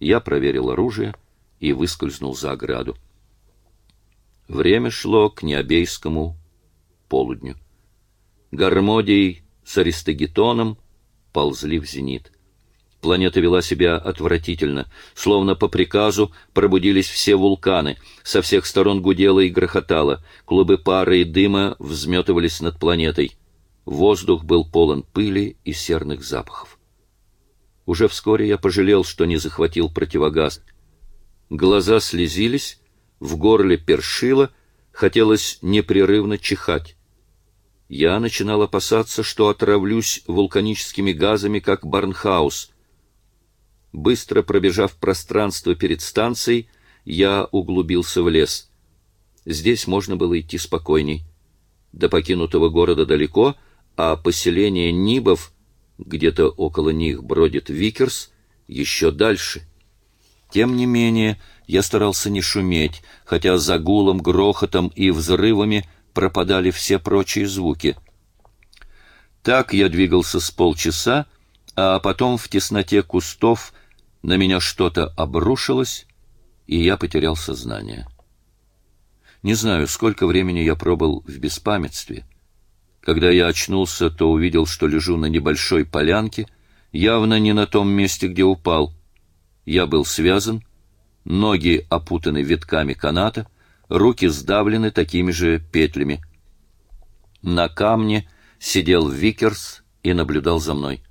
Я проверил оружие и выскользнул за ограду. Время шло к необейскому полудню. Гармодий с Аристагетоном ползли в зенит. Планета вела себя отвратительно, словно по приказу пробудились все вулканы, со всех сторон гудело и грохотало, клубы пары и дыма взметывались над планетой. Воздух был полон пыли и серных запахов. Уже вскоре я пожалел, что не захватил противогаз. Глаза слезились, в горле першило, хотелось непрерывно чихать. Я начинал опасаться, что отравлюсь вулканическими газами, как Барнхаус — Быстро пробежав пространство перед станцией, я углубился в лес. Здесь можно было идти спокойней. До покинутого города далеко, а поселение Нибов, где-то около них бродит Викерс, еще дальше. Тем не менее, я старался не шуметь, хотя за гулом, грохотом и взрывами пропадали все прочие звуки. Так я двигался с полчаса, а потом в тесноте кустов на меня что-то обрушилось, и я потерял сознание. Не знаю, сколько времени я пробыл в беспамятстве. Когда я очнулся, то увидел, что лежу на небольшой полянке, явно не на том месте, где упал. Я был связан, ноги опутаны витками каната, руки сдавлены такими же петлями. На камне сидел Викерс и наблюдал за мной.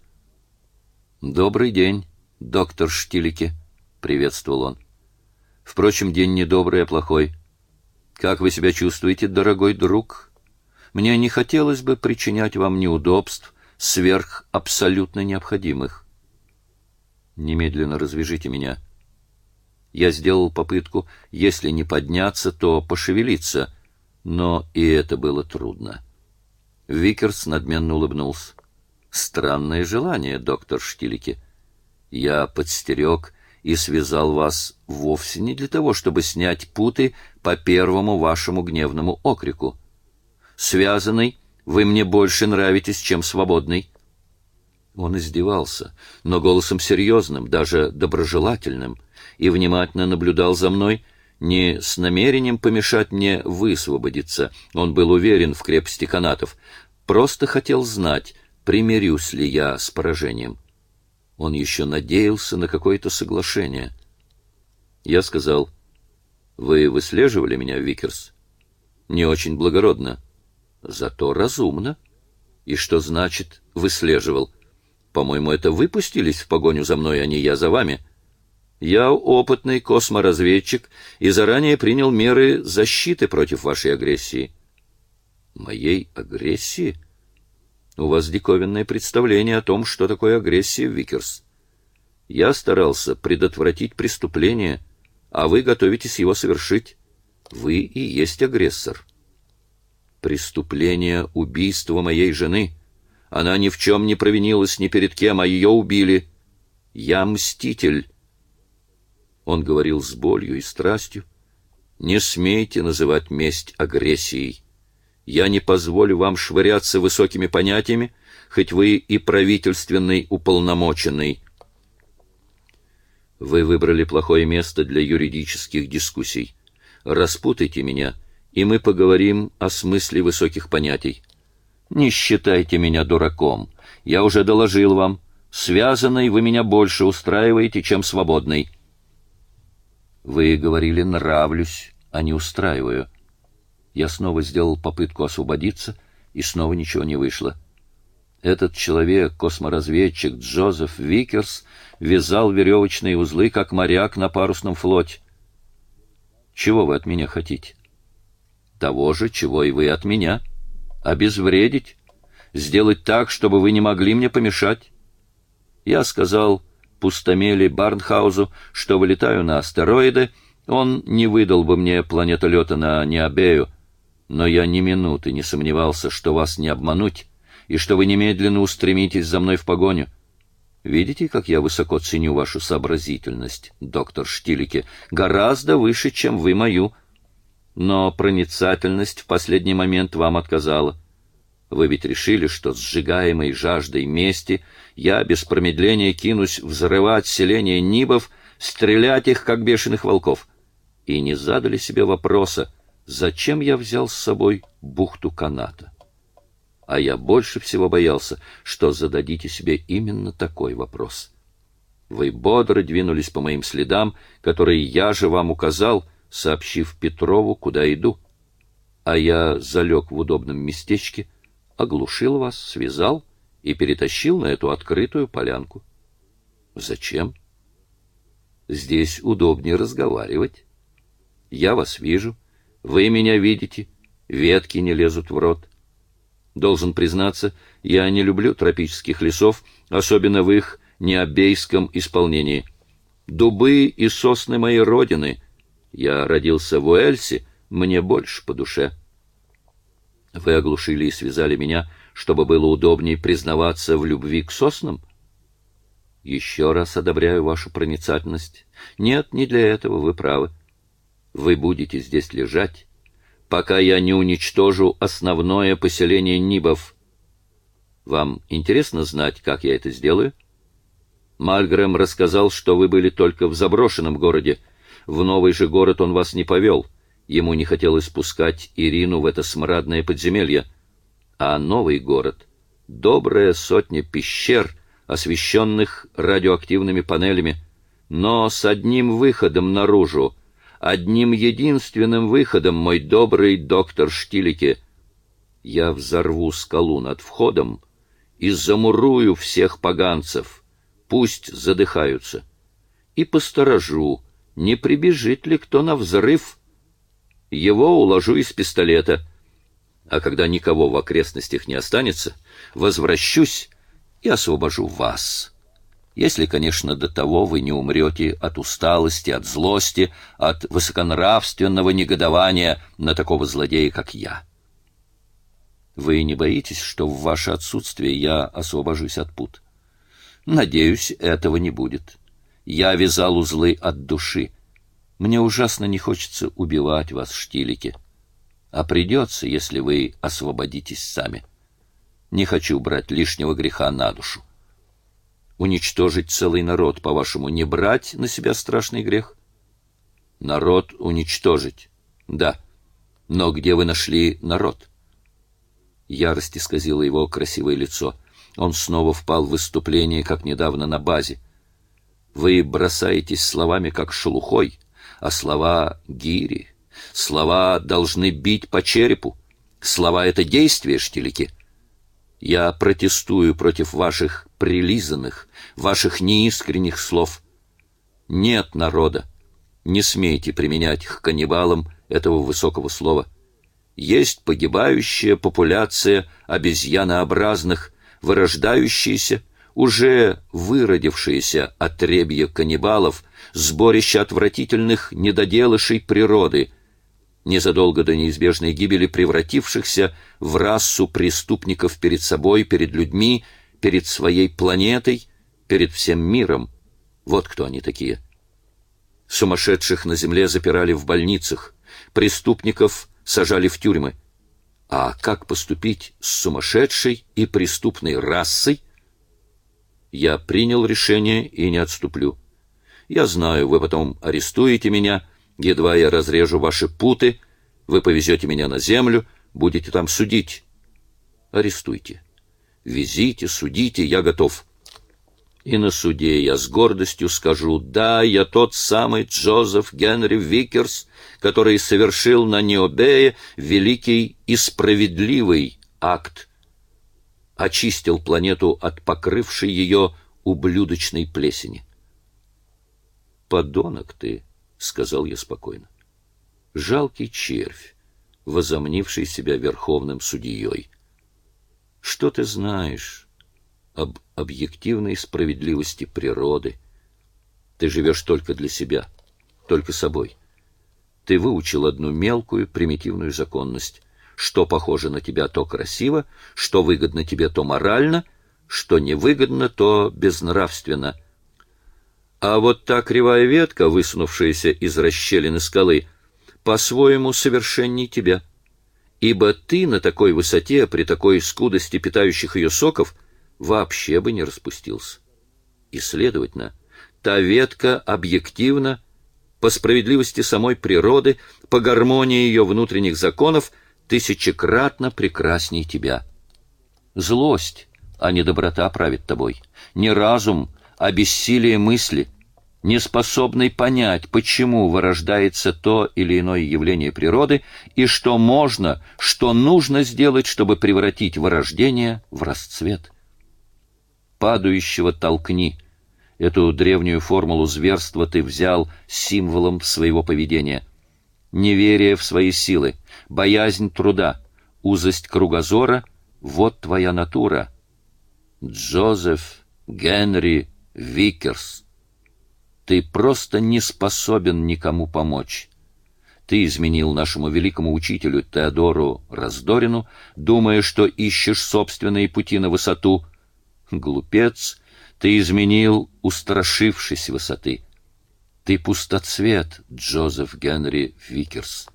«Добрый день», доктор Штилике, приветствовал он. Впрочем, день не добрый, а плохой. Как вы себя чувствуете, дорогой друг? Мне не хотелось бы причинять вам неудобств сверх абсолютно необходимых. Немедленно развяжите меня. Я сделал попытку, если не подняться, то пошевелиться, но и это было трудно. Викерс надменно улыбнулся. Странное желание, доктор Штилики. Я подстерег и связал вас вовсе не для того, чтобы снять путы по первому вашему гневному окрику. Связанный, вы мне больше нравитесь, чем свободный. Он издевался, но голосом серьезным, даже доброжелательным, и внимательно наблюдал за мной, не с намерением помешать мне высвободиться. Он был уверен в крепости канатов, просто хотел знать, примирюсь ли я с поражением. Он еще надеялся на какое-то соглашение. Я сказал, «Вы выслеживали меня, Викерс?» «Не очень благородно, зато разумно». «И что значит «выслеживал»?» «По-моему, это вы пустились в погоню за мной, а не я за вами». Я опытный косморазведчик и заранее принял меры защиты против вашей агрессии. Моей агрессии? У вас диковинное представление о том, что такое агрессия, Викерс. Я старался предотвратить преступление, а вы готовитесь его совершить. Вы и есть агрессор. Преступление убийства моей жены. Она ни в чем не провинилась ни перед кем, а ее убили. Я мститель. Он говорил с болью и страстью. Не смейте называть месть агрессией. Я не позволю вам швыряться высокими понятиями, хоть вы и правительственный уполномоченный. Вы выбрали плохое место для юридических дискуссий. Распутайте меня, и мы поговорим о смысле высоких понятий. Не считайте меня дураком. Я уже доложил вам. Связанный вы меня больше устраиваете, чем свободный. Вы говорили «нравлюсь», а не «устраиваю». Я снова сделал попытку освободиться, и снова ничего не вышло. Этот человек, косморазведчик Джозеф Викерс, вязал веревочные узлы, как моряк на парусном флоте. Чего вы от меня хотите? Того же, чего и вы от меня. Обезвредить. Сделать так, чтобы вы не могли мне помешать. Я сказал пустомели Барнхаузу, что вылетаю на астероиды, он не выдал бы мне планетолета на Необею, но я ни минуты не сомневался, что вас не обмануть, и что вы немедленно устремитесь за мной в погоню. Видите, как я высоко ценю вашу сообразительность, доктор Штилике, гораздо выше, чем вы мою. Но проницательность в последний момент вам отказала. Вы ведь решили, что сжигаемой жаждой мести я без промедления кинусь взрывать селение Нибов стрелять их, как бешеных волков. И не задали себе вопроса, зачем я взял с собой бухту каната. А я больше всего боялся, что зададите себе именно такой вопрос. Вы бодро двинулись по моим следам, которые я же вам указал, сообщив Петрову, куда иду. А я залег в удобном местечке, оглушил вас, связал и перетащил на эту открытую полянку. Зачем? Здесь удобнее разговаривать. Я вас вижу, вы меня видите, ветки не лезут в рот. Должен признаться, я не люблю тропических лесов, особенно в их необейском исполнении. Дубы и сосны моей родины. Я родился в Уэльсе, мне больше по душе. Вы оглушили и связали меня, чтобы было удобнее признаваться в любви к соснам? Еще раз одобряю вашу проницательность. Нет, не для этого, вы правы. Вы будете здесь лежать, пока я не уничтожу основное поселение Нибов. Вам интересно знать, как я это сделаю? Мальгрэм рассказал, что вы были только в заброшенном городе. В новый же город он вас не повел. Ему не хотелось пускать Ирину в это смрадное подземелье. А новый город — добрая сотня пещер, освещенных радиоактивными панелями, но с одним выходом наружу — одним единственным выходом, мой добрый доктор Штилике. Я взорву скалу над входом и замурую всех поганцев, пусть задыхаются, и посторожу, не прибежит ли кто на взрыв. Его уложу из пистолета, а когда никого в окрестностях не останется, возвращусь и освобожу вас» если, конечно, до того вы не умрете от усталости, от злости, от высоконравственного негодования на такого злодея, как я. Вы не боитесь, что в ваше отсутствие я освобожусь от пут? Надеюсь, этого не будет. Я вязал узлы от души. Мне ужасно не хочется убивать вас, штилики. А придется, если вы освободитесь сами. Не хочу брать лишнего греха на душу уничтожить целый народ, по-вашему, не брать на себя страшный грех? Народ уничтожить. Да. Но где вы нашли народ? Ярость исказила его красивое лицо. Он снова впал в выступление, как недавно на базе. Вы бросаетесь словами, как шелухой, а слова — гири. Слова должны бить по черепу. Слова — это действия, штилики. Я протестую против ваших прилизанных, ваших неискренних слов. Нет народа. Не смейте применять к каннибалам этого высокого слова. Есть погибающая популяция обезьянообразных, вырождающиеся, уже выродившиеся отребья каннибалов, сборище отвратительных недоделышей природы — незадолго до неизбежной гибели превратившихся в расу преступников перед собой, перед людьми, перед своей планетой, перед всем миром. Вот кто они такие. Сумасшедших на земле запирали в больницах, преступников сажали в тюрьмы. А как поступить с сумасшедшей и преступной расой? Я принял решение и не отступлю. Я знаю, вы потом арестуете меня, Едва я разрежу ваши путы, вы повезете меня на землю, будете там судить. Арестуйте. Везите, судите, я готов. И на суде я с гордостью скажу, да, я тот самый Джозеф Генри Викерс, который совершил на Необее великий и справедливый акт. Очистил планету от покрывшей ее ублюдочной плесени. Подонок ты, — сказал я спокойно. «Жалкий червь, возомнивший себя верховным судьей. Что ты знаешь об объективной справедливости природы? Ты живешь только для себя, только собой. Ты выучил одну мелкую примитивную законность. Что похоже на тебя, то красиво, что выгодно тебе, то морально, что невыгодно, то безнравственно — а вот та кривая ветка, высунувшаяся из расщелины скалы, по-своему совершенней тебя. Ибо ты на такой высоте, при такой скудости питающих ее соков, вообще бы не распустился. И, следовательно, та ветка объективно, по справедливости самой природы, по гармонии ее внутренних законов, тысячекратно прекрасней тебя. Злость, а не доброта правит тобой, не разум, а бессилие мысли, неспособный понять, почему вырождается то или иное явление природы и что можно, что нужно сделать, чтобы превратить вырождение в расцвет. Падающего толкни — Эту древнюю формулу зверства ты взял символом своего поведения. Неверие в свои силы, боязнь труда, узость кругозора — вот твоя натура. Джозеф Генри Викерс. Ты просто не способен никому помочь. Ты изменил нашему великому учителю Теодору Раздорину, думая, что ищешь собственные пути на высоту. Глупец — ты изменил, устрашившись высоты. Ты пустоцвет, Джозеф Генри Викерс.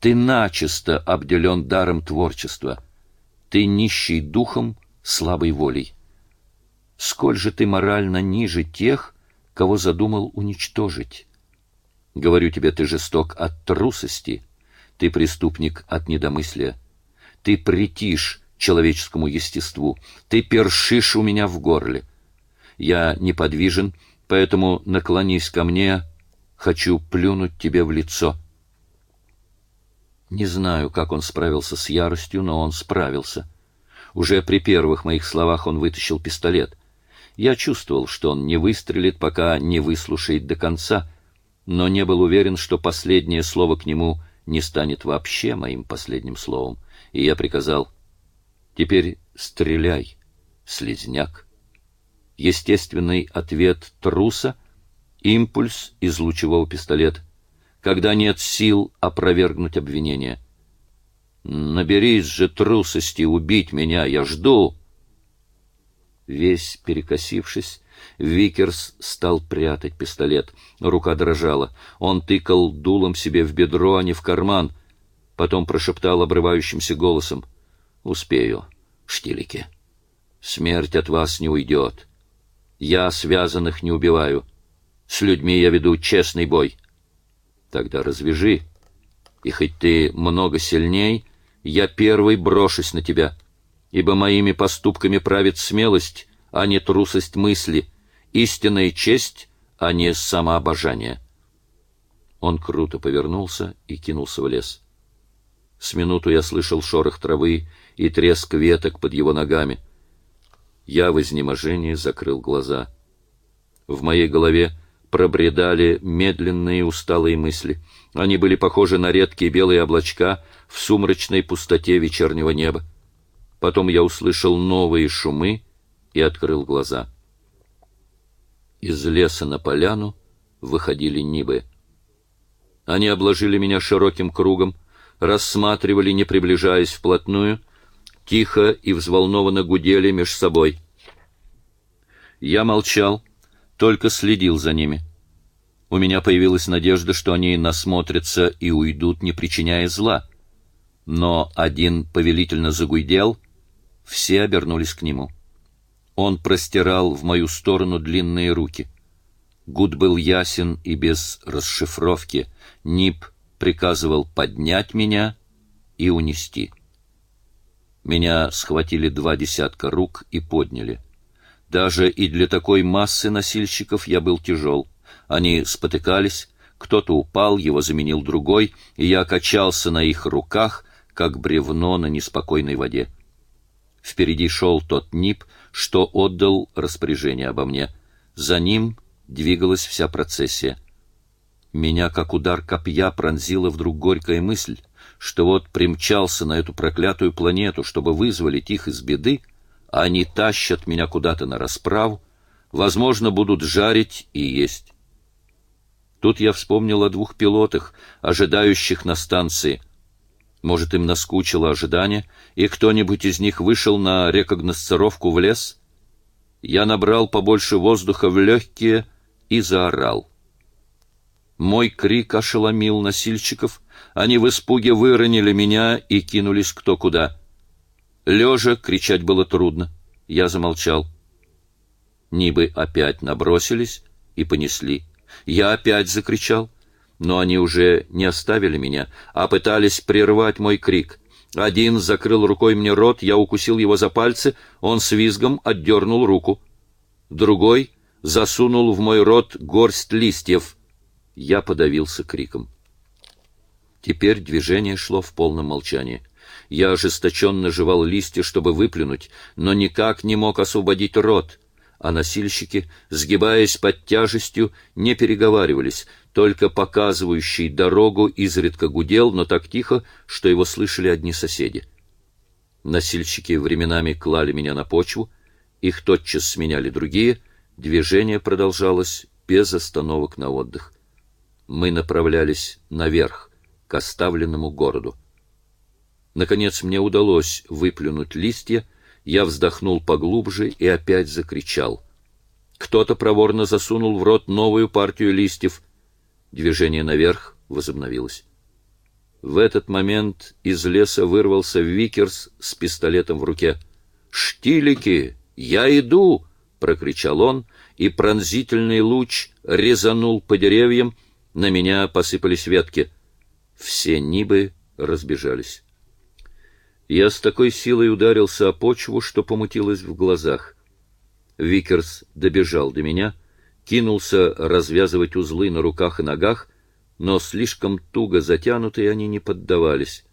Ты начисто обделен даром творчества. Ты нищий духом, слабой волей. Сколь же ты морально ниже тех, кого задумал уничтожить? Говорю тебе, ты жесток от трусости, ты преступник от недомыслия. Ты претишь человеческому естеству, ты першишь у меня в горле. Я неподвижен, поэтому наклонись ко мне, хочу плюнуть тебе в лицо. Не знаю, как он справился с яростью, но он справился. Уже при первых моих словах он вытащил пистолет. Я чувствовал, что он не выстрелит, пока не выслушает до конца, но не был уверен, что последнее слово к нему не станет вообще моим последним словом, и я приказал «Теперь стреляй, слизняк» естественный ответ труса, импульс из лучевого пистолета, когда нет сил опровергнуть обвинение. «Наберись же трусости убить меня, я жду!» Весь перекосившись, Викерс стал прятать пистолет. Рука дрожала. Он тыкал дулом себе в бедро, а не в карман. Потом прошептал обрывающимся голосом. «Успею, штилики. Смерть от вас не уйдет. Я связанных не убиваю. С людьми я веду честный бой. Тогда развяжи, и хоть ты много сильней, я первый брошусь на тебя, ибо моими поступками правит смелость, а не трусость мысли, истинная честь, а не самообожание. Он круто повернулся и кинулся в лес. С минуту я слышал шорох травы и треск веток под его ногами — я в изнеможении закрыл глаза. В моей голове пробредали медленные усталые мысли. Они были похожи на редкие белые облачка в сумрачной пустоте вечернего неба. Потом я услышал новые шумы и открыл глаза. Из леса на поляну выходили нибы. Они обложили меня широким кругом, рассматривали, не приближаясь вплотную — тихо и взволнованно гудели меж собой. Я молчал, только следил за ними. У меня появилась надежда, что они насмотрятся и уйдут, не причиняя зла. Но один повелительно загудел, все обернулись к нему. Он простирал в мою сторону длинные руки. Гуд был ясен и без расшифровки. Нип приказывал поднять меня и унести. Меня схватили два десятка рук и подняли. Даже и для такой массы носильщиков я был тяжел. Они спотыкались, кто-то упал, его заменил другой, и я качался на их руках, как бревно на неспокойной воде. Впереди шел тот НИП, что отдал распоряжение обо мне. За ним двигалась вся процессия. Меня, как удар копья, пронзила вдруг горькая мысль что вот примчался на эту проклятую планету, чтобы вызволить их из беды, а они тащат меня куда-то на расправу, возможно, будут жарить и есть. Тут я вспомнил о двух пилотах, ожидающих на станции. Может, им наскучило ожидание, и кто-нибудь из них вышел на рекогносцировку в лес? Я набрал побольше воздуха в легкие и заорал. Мой крик ошеломил носильщиков, они в испуге выронили меня и кинулись кто куда. Лежа кричать было трудно. Я замолчал. Нибы опять набросились, и понесли. Я опять закричал, но они уже не оставили меня, а пытались прервать мой крик. Один закрыл рукой мне рот, я укусил его за пальцы, он с визгом отдернул руку. Другой засунул в мой рот горсть листьев. Я подавился криком. Теперь движение шло в полном молчании. Я ожесточенно жевал листья, чтобы выплюнуть, но никак не мог освободить рот а носильщики, сгибаясь под тяжестью, не переговаривались, только показывающий дорогу изредка гудел, но так тихо, что его слышали одни соседи. Носильщики временами клали меня на почву, их тотчас сменяли другие, движение продолжалось без остановок на отдых. Мы направлялись наверх, к оставленному городу. Наконец мне удалось выплюнуть листья, я вздохнул поглубже и опять закричал. Кто-то проворно засунул в рот новую партию листьев. Движение наверх возобновилось. В этот момент из леса вырвался Викерс с пистолетом в руке. «Штилике! Я иду!» — прокричал он, и пронзительный луч резанул по деревьям, на меня посыпались ветки. Все нибы разбежались. Я с такой силой ударился о почву, что помутилось в глазах. Викерс добежал до меня, кинулся развязывать узлы на руках и ногах, но слишком туго затянутые они не поддавались.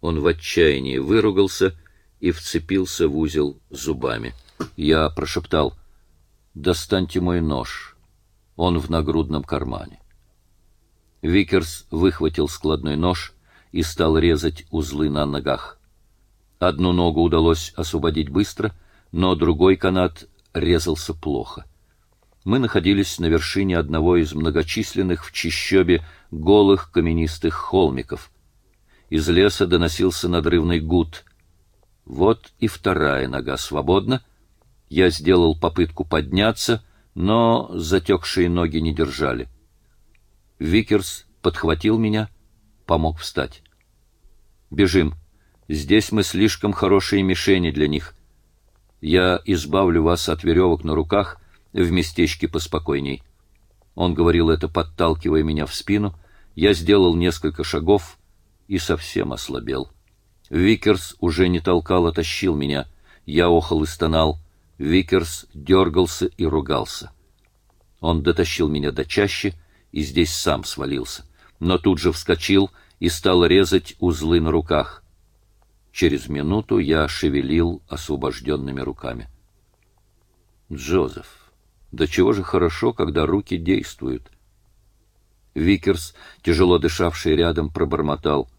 Он в отчаянии выругался и вцепился в узел зубами. Я прошептал: "Достаньте мой нож. Он в нагрудном кармане". Викерс выхватил складной нож и стал резать узлы на ногах. Одну ногу удалось освободить быстро, но другой канат резался плохо. Мы находились на вершине одного из многочисленных в чащобе голых каменистых холмиков. Из леса доносился надрывный гуд. Вот и вторая нога свободна. Я сделал попытку подняться, но затекшие ноги не держали. Викерс подхватил меня, помог встать. Бежим. Здесь мы слишком хорошие мишени для них. Я избавлю вас от веревок на руках в местечке поспокойней. Он говорил это, подталкивая меня в спину. Я сделал несколько шагов и совсем ослабел. Викерс уже не толкал, а тащил меня. Я охал и стонал. Викерс дергался и ругался. Он дотащил меня до чащи и здесь сам свалился, но тут же вскочил и стал резать узлы на руках. Через минуту я шевелил освобожденными руками. Джозеф, до чего же хорошо, когда руки действуют. Викерс, тяжело дышавший рядом, пробормотал: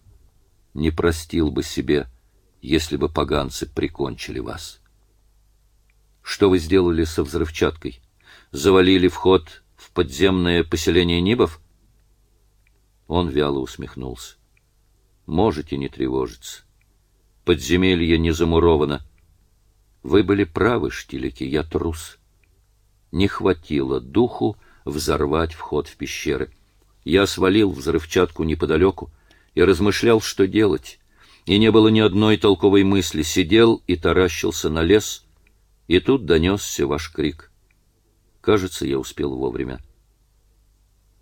"Не простил бы себе, если бы поганцы прикончили вас". Что вы сделали со взрывчаткой? Завалили вход в подземное поселение Нибов? Он вяло усмехнулся. Можете не тревожиться подземелье не замуровано. Вы были правы, Штилике, я трус. Не хватило духу взорвать вход в пещеры. Я свалил взрывчатку неподалеку и размышлял, что делать. И не было ни одной толковой мысли, сидел и таращился на лес, и тут донесся ваш крик. Кажется, я успел вовремя.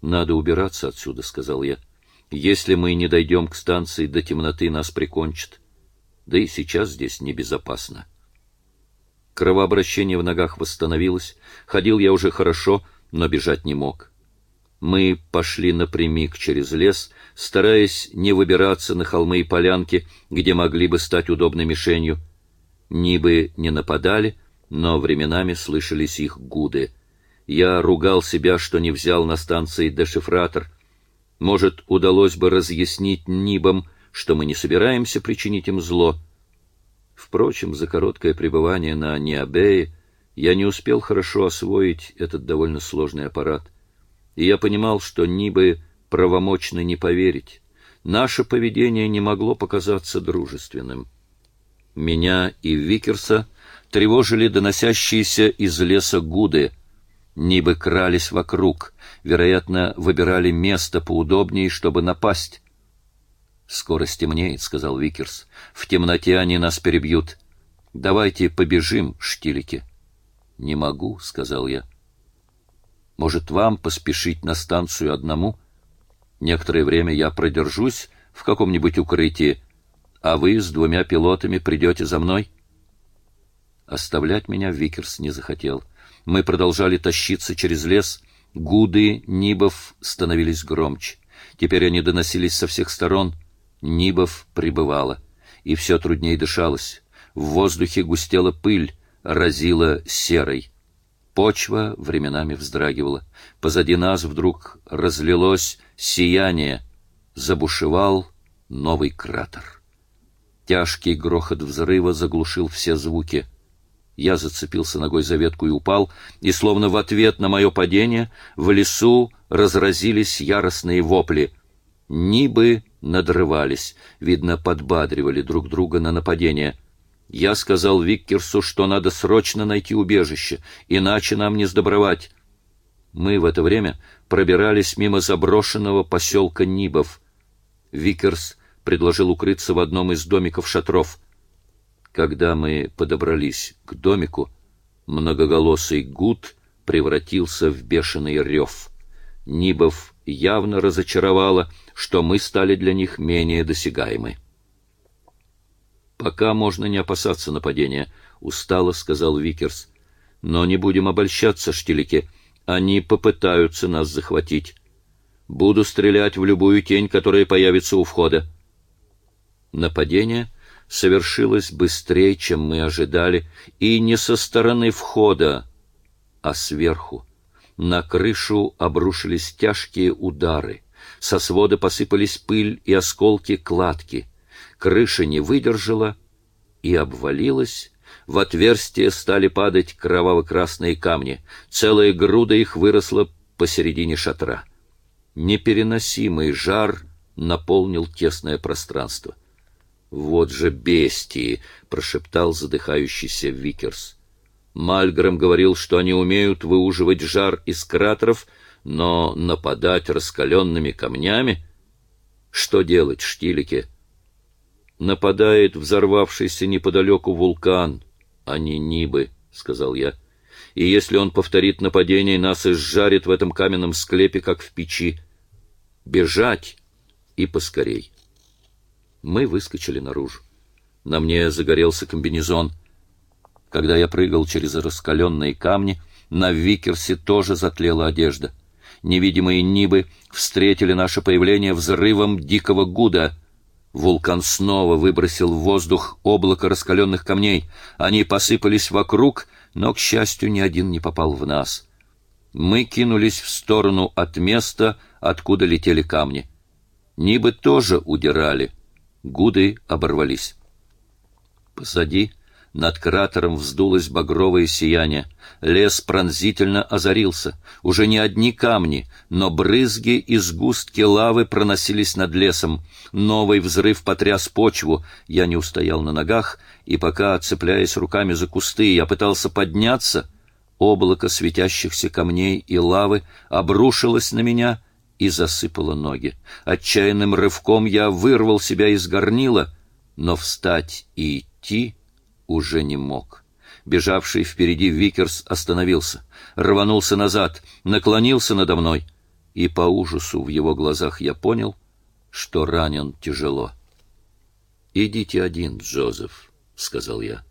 Надо убираться отсюда, сказал я. Если мы не дойдем к станции до темноты, нас прикончат да и сейчас здесь небезопасно. Кровообращение в ногах восстановилось, ходил я уже хорошо, но бежать не мог. Мы пошли напрямик через лес, стараясь не выбираться на холмы и полянки, где могли бы стать удобной мишенью. Нибы не нападали, но временами слышались их гуды. Я ругал себя, что не взял на станции дешифратор. Может, удалось бы разъяснить Нибам, что мы не собираемся причинить им зло. Впрочем, за короткое пребывание на Ниабее я не успел хорошо освоить этот довольно сложный аппарат. И я понимал, что Нибы правомочны не поверить. Наше поведение не могло показаться дружественным. Меня и Викерса тревожили доносящиеся из леса гуды. Нибы крались вокруг, вероятно, выбирали место поудобнее, чтобы напасть. Скоро стемнеет, сказал Викерс. В темноте они нас перебьют. Давайте побежим, Штилике. Не могу, сказал я. Может, вам поспешить на станцию одному? Некоторое время я продержусь в каком-нибудь укрытии, а вы с двумя пилотами придете за мной?» Оставлять меня Викерс не захотел. Мы продолжали тащиться через лес. Гуды Нибов становились громче. Теперь они доносились со всех сторон. Нибов прибывало. И все труднее дышалось. В воздухе густела пыль, разила серой. Почва временами вздрагивала. Позади нас вдруг разлилось сияние. Забушевал новый кратер. Тяжкий грохот взрыва заглушил все звуки. Я зацепился ногой за ветку и упал, и словно в ответ на мое падение в лесу разразились яростные вопли. Нибы надрывались, видно, подбадривали друг друга на нападение. Я сказал Виккерсу, что надо срочно найти убежище, иначе нам не сдобровать. Мы в это время пробирались мимо заброшенного поселка Нибов. Виккерс предложил укрыться в одном из домиков шатров — когда мы подобрались к домику, многоголосый гуд превратился в бешеный рев. Нибов явно разочаровало, что мы стали для них менее досягаемы. «Пока можно не опасаться нападения», — устало сказал Викерс. «Но не будем обольщаться, Штилике. Они попытаются нас захватить. Буду стрелять в любую тень, которая появится у входа». Нападение — совершилось быстрее, чем мы ожидали, и не со стороны входа, а сверху. На крышу обрушились тяжкие удары. Со свода посыпались пыль и осколки кладки. Крыша не выдержала и обвалилась. В отверстие стали падать кроваво-красные камни. Целая груда их выросла посередине шатра. Непереносимый жар наполнил тесное пространство. «Вот же бестии!» — прошептал задыхающийся Викерс. Мальгрэм говорил, что они умеют выуживать жар из кратеров, но нападать раскаленными камнями? Что делать, Штилике? Нападает взорвавшийся неподалеку вулкан, а не Нибы, — сказал я. И если он повторит нападение, нас изжарит в этом каменном склепе, как в печи. Бежать и поскорей. Мы выскочили наружу. На мне загорелся комбинезон. Когда я прыгал через раскаленные камни, на Викерсе тоже затлела одежда. Невидимые нибы встретили наше появление взрывом дикого гуда. Вулкан снова выбросил в воздух облако раскаленных камней. Они посыпались вокруг, но, к счастью, ни один не попал в нас. Мы кинулись в сторону от места, откуда летели камни. Нибы тоже удирали — Гуды оборвались. Позади над кратером вздулось багровое сияние. Лес пронзительно озарился. Уже не одни камни, но брызги и сгустки лавы проносились над лесом. Новый взрыв потряс почву. Я не устоял на ногах, и пока, цепляясь руками за кусты, я пытался подняться, облако светящихся камней и лавы обрушилась на меня и засыпала ноги. Отчаянным рывком я вырвал себя из горнила, но встать и идти уже не мог. Бежавший впереди Викерс остановился, рванулся назад, наклонился надо мной, и по ужасу в его глазах я понял, что ранен тяжело. «Идите один, Джозеф», — сказал я.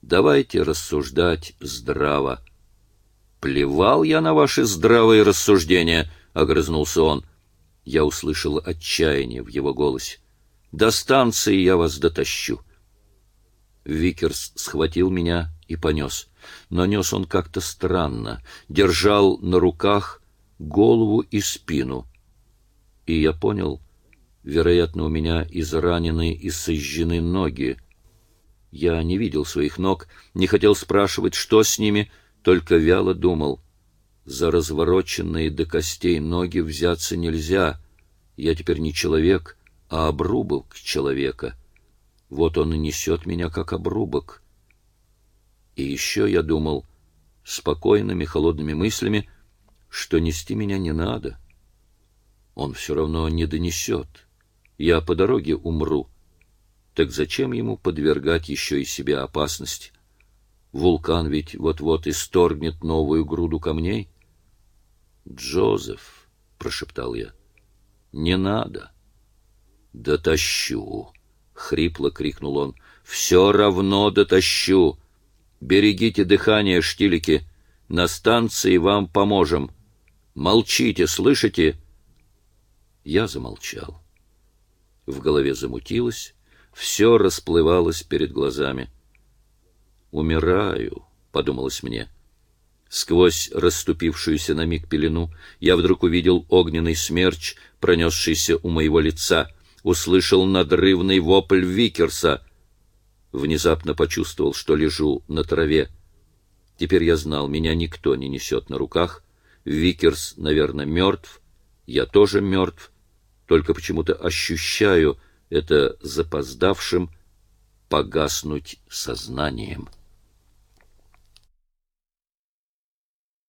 «Давайте рассуждать здраво». «Плевал я на ваши здравые рассуждения», огрызнулся он. Я услышал отчаяние в его голосе. До станции я вас дотащу. Викерс схватил меня и понес. Но нес он как-то странно, держал на руках голову и спину. И я понял, вероятно, у меня изранены и сожжены ноги. Я не видел своих ног, не хотел спрашивать, что с ними, только вяло думал — за развороченные до костей ноги взяться нельзя. Я теперь не человек, а обрубок человека. Вот он и несет меня, как обрубок. И еще я думал, спокойными, холодными мыслями, что нести меня не надо. Он все равно не донесет. Я по дороге умру. Так зачем ему подвергать еще и себя опасности? Вулкан ведь вот-вот исторгнет новую груду камней. Джозеф, прошептал я. Не надо. Дотащу, хрипло крикнул он. Все равно дотащу. Берегите дыхание, штилики. На станции вам поможем. Молчите, слышите? Я замолчал. В голове замутилось, все расплывалось перед глазами. «Умираю», — подумалось мне. Сквозь расступившуюся на миг пелену я вдруг увидел огненный смерч, пронесшийся у моего лица, услышал надрывный вопль Викерса. Внезапно почувствовал, что лежу на траве. Теперь я знал, меня никто не несет на руках. Викерс, наверное, мертв. Я тоже мертв только почему-то ощущаю это запоздавшим погаснуть сознанием.